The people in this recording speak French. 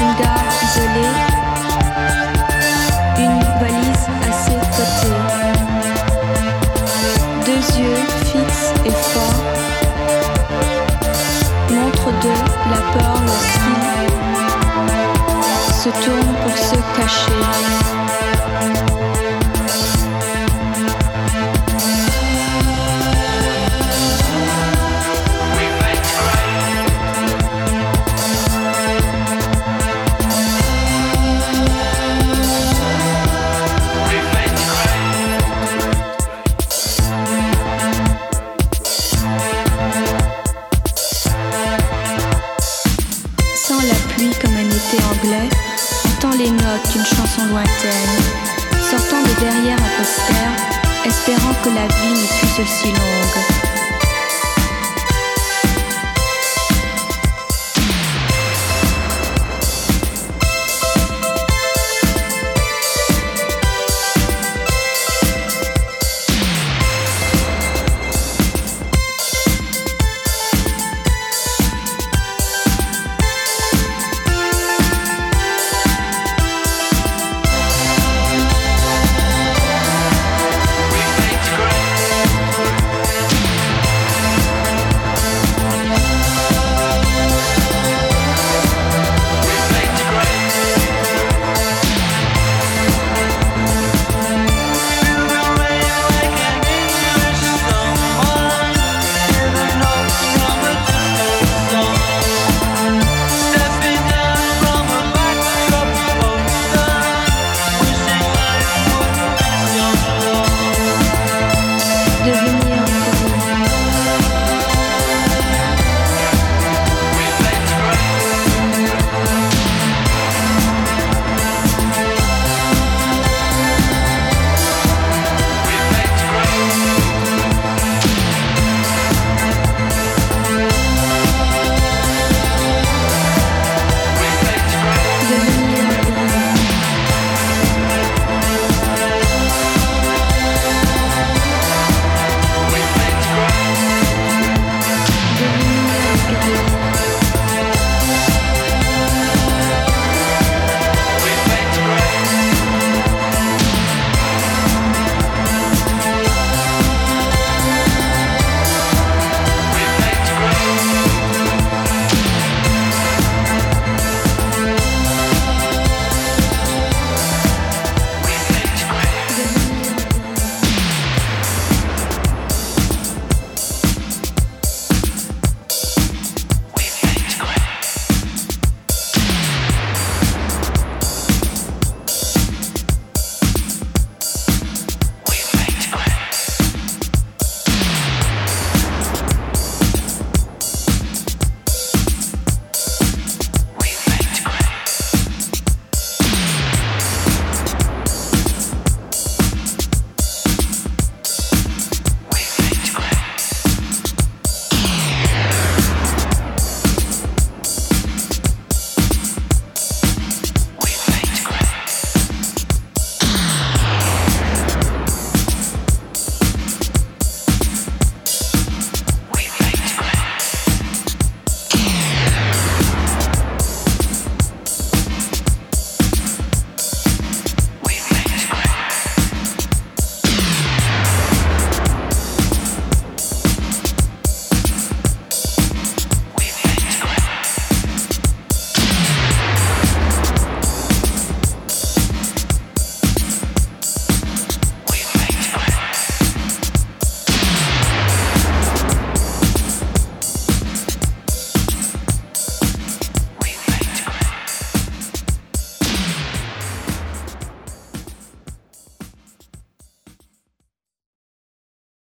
une gare isolée, une valise à ses côtés. Deux yeux fixes et forts montrent de la peur lorsqu'il se tourne pour se cacher. Lointaine, sortant de derrière un poster, espérant que la vie ne fût aussi longue. Divine